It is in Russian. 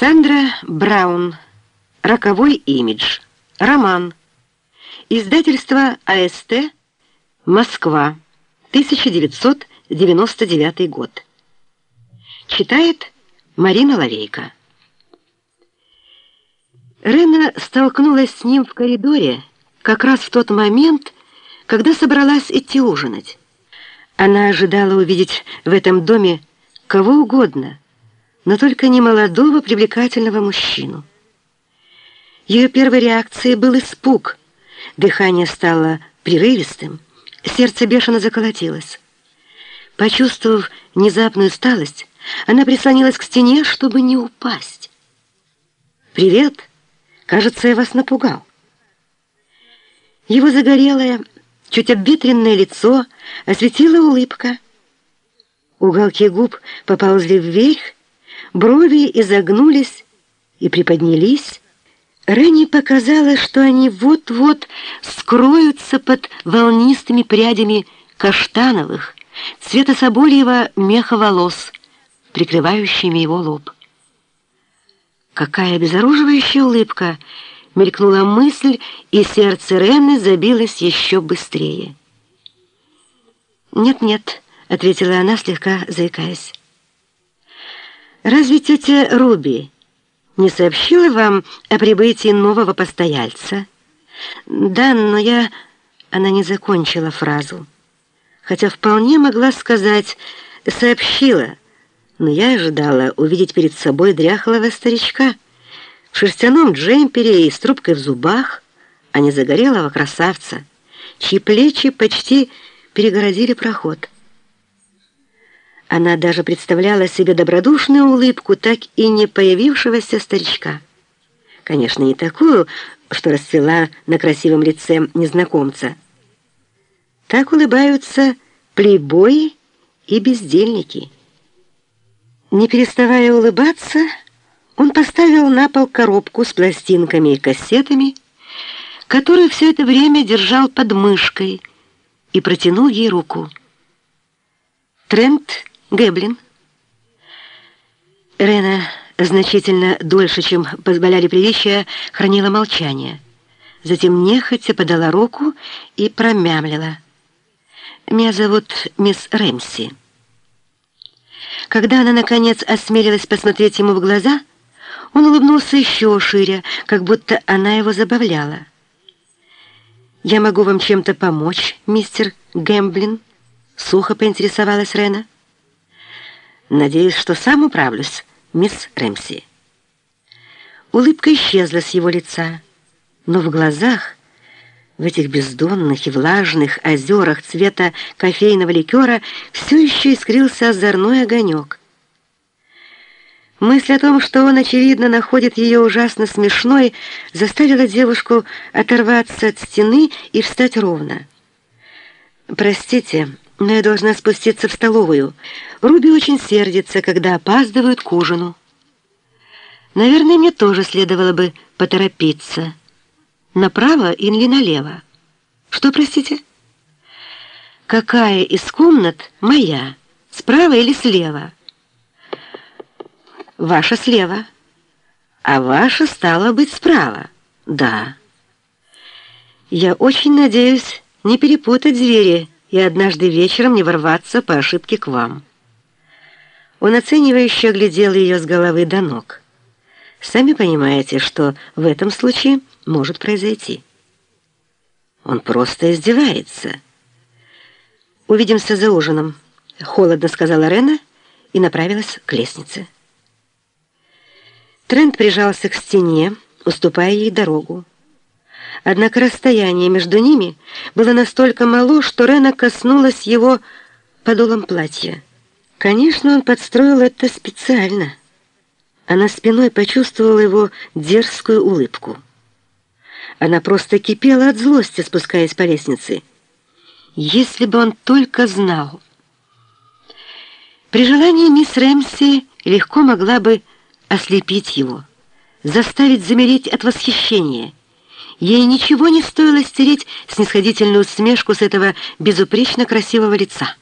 Кассандра Браун. Роковой имидж. Роман. Издательство АСТ. Москва. 1999 год. Читает Марина Лавейко. Рена столкнулась с ним в коридоре как раз в тот момент, когда собралась идти ужинать. Она ожидала увидеть в этом доме кого угодно, но только не молодого привлекательного мужчину. Ее первой реакцией был испуг. Дыхание стало прерывистым, сердце бешено заколотилось. Почувствовав внезапную усталость, она прислонилась к стене, чтобы не упасть. «Привет! Кажется, я вас напугал». Его загорелое, чуть обветренное лицо осветила улыбка. Уголки губ поползли вверх, брови изогнулись и приподнялись. Ренни показалось, что они вот-вот скроются под волнистыми прядями каштановых, цвета собольего меха волос, прикрывающими его лоб. Какая обезоруживающая улыбка! Мелькнула мысль, и сердце Ренны забилось еще быстрее. «Нет-нет», — ответила она, слегка заикаясь. «Разве тетя Руби не сообщила вам о прибытии нового постояльца?» «Да, но я...» Она не закончила фразу, хотя вполне могла сказать «сообщила», но я ожидала увидеть перед собой дряхлого старичка в шерстяном джемпере и с трубкой в зубах, а не загорелого красавца, чьи плечи почти перегородили проход. Она даже представляла себе добродушную улыбку так и не появившегося старичка. Конечно, не такую, что расцвела на красивом лице незнакомца. Так улыбаются плейбои и бездельники. Не переставая улыбаться, он поставил на пол коробку с пластинками и кассетами, которую все это время держал под мышкой, и протянул ей руку. Трент Гэблин. Рена значительно дольше, чем позволяли приличия, хранила молчание. Затем нехотя подала руку и промямлила. «Меня зовут мисс Рэмси». Когда она, наконец, осмелилась посмотреть ему в глаза, он улыбнулся еще шире, как будто она его забавляла. «Я могу вам чем-то помочь, мистер Гэмблин?» — сухо поинтересовалась Рена. Надеюсь, что сам управлюсь, мисс Рэмси. Улыбка исчезла с его лица, но в глазах, в этих бездонных и влажных озерах цвета кофейного ликера все еще искрился озорной огонек. Мысль о том, что он, очевидно, находит ее ужасно смешной, заставила девушку оторваться от стены и встать ровно. «Простите», но я должна спуститься в столовую. Руби очень сердится, когда опаздывают к ужину. Наверное, мне тоже следовало бы поторопиться. Направо или налево? Что, простите? Какая из комнат моя? Справа или слева? Ваша слева. А ваша стала быть справа. Да. Я очень надеюсь не перепутать звери и однажды вечером не ворваться по ошибке к вам». Он оценивающе оглядел ее с головы до ног. «Сами понимаете, что в этом случае может произойти». Он просто издевается. «Увидимся за ужином», — холодно сказала Рена и направилась к лестнице. Трент прижался к стене, уступая ей дорогу. Однако расстояние между ними было настолько мало, что Рена коснулась его подолом платья. Конечно, он подстроил это специально. Она спиной почувствовала его дерзкую улыбку. Она просто кипела от злости, спускаясь по лестнице. Если бы он только знал. При желании мисс Рэмси легко могла бы ослепить его, заставить замереть от восхищения — Ей ничего не стоило стереть снисходительную усмешку с этого безупречно красивого лица.